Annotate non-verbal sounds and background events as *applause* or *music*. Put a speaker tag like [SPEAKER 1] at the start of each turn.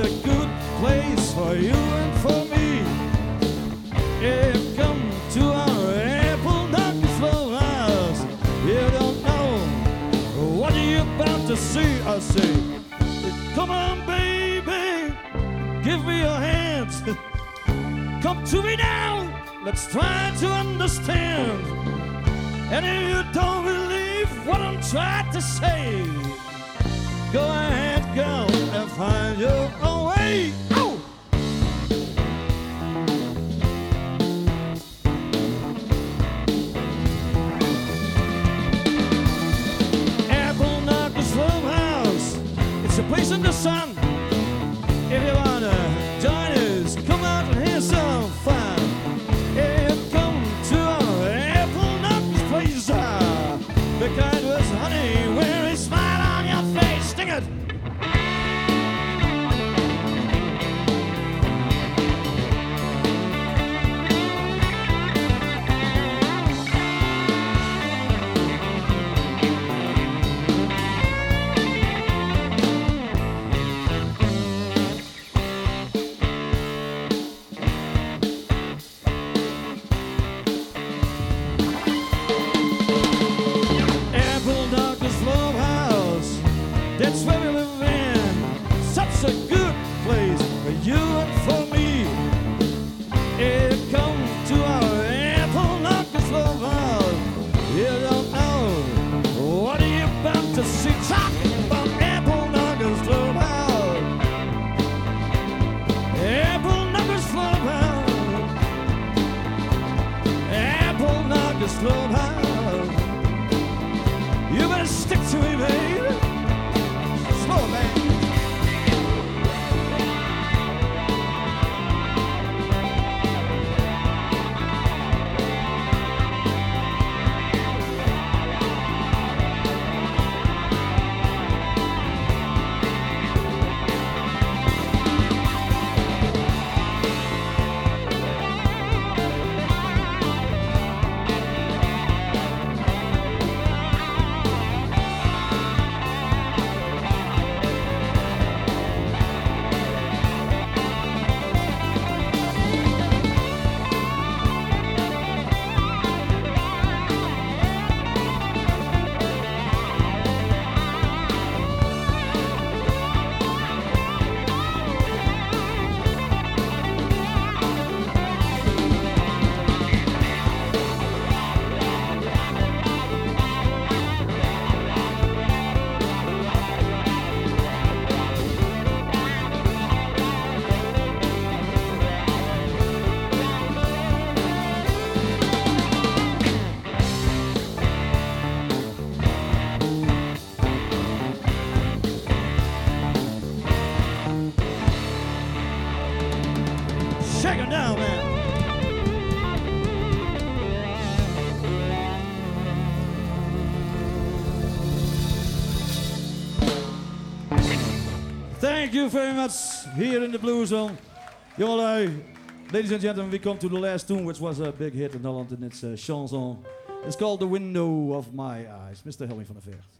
[SPEAKER 1] a good place for you and for me. If come to our apple knockers flophouse, you don't know what you're about to see. I say, come on, baby, give me your hands. *laughs* Come to me now, let's try to understand. And if you don't believe what I'm trying to say, go ahead, girl, and find your own Knockers Flophouse. It's a place in the sun. If you wanna Such a good place for you and for me. If come to our Apple Knockers Flophouse, you don't know what are you about to see. Talking about Apple Knockers Flophouse. Apple Knockers Flophouse. Apple Knockers Flophouse. You better stick to me, babe. Thank you very much here in the Blue Zone. Jongelui, ladies and gentlemen, we come to the last tune, which was a big hit in Holland, and it's a chanson. It's called The Window of My Eyes. Mr. Helming van der Vecht.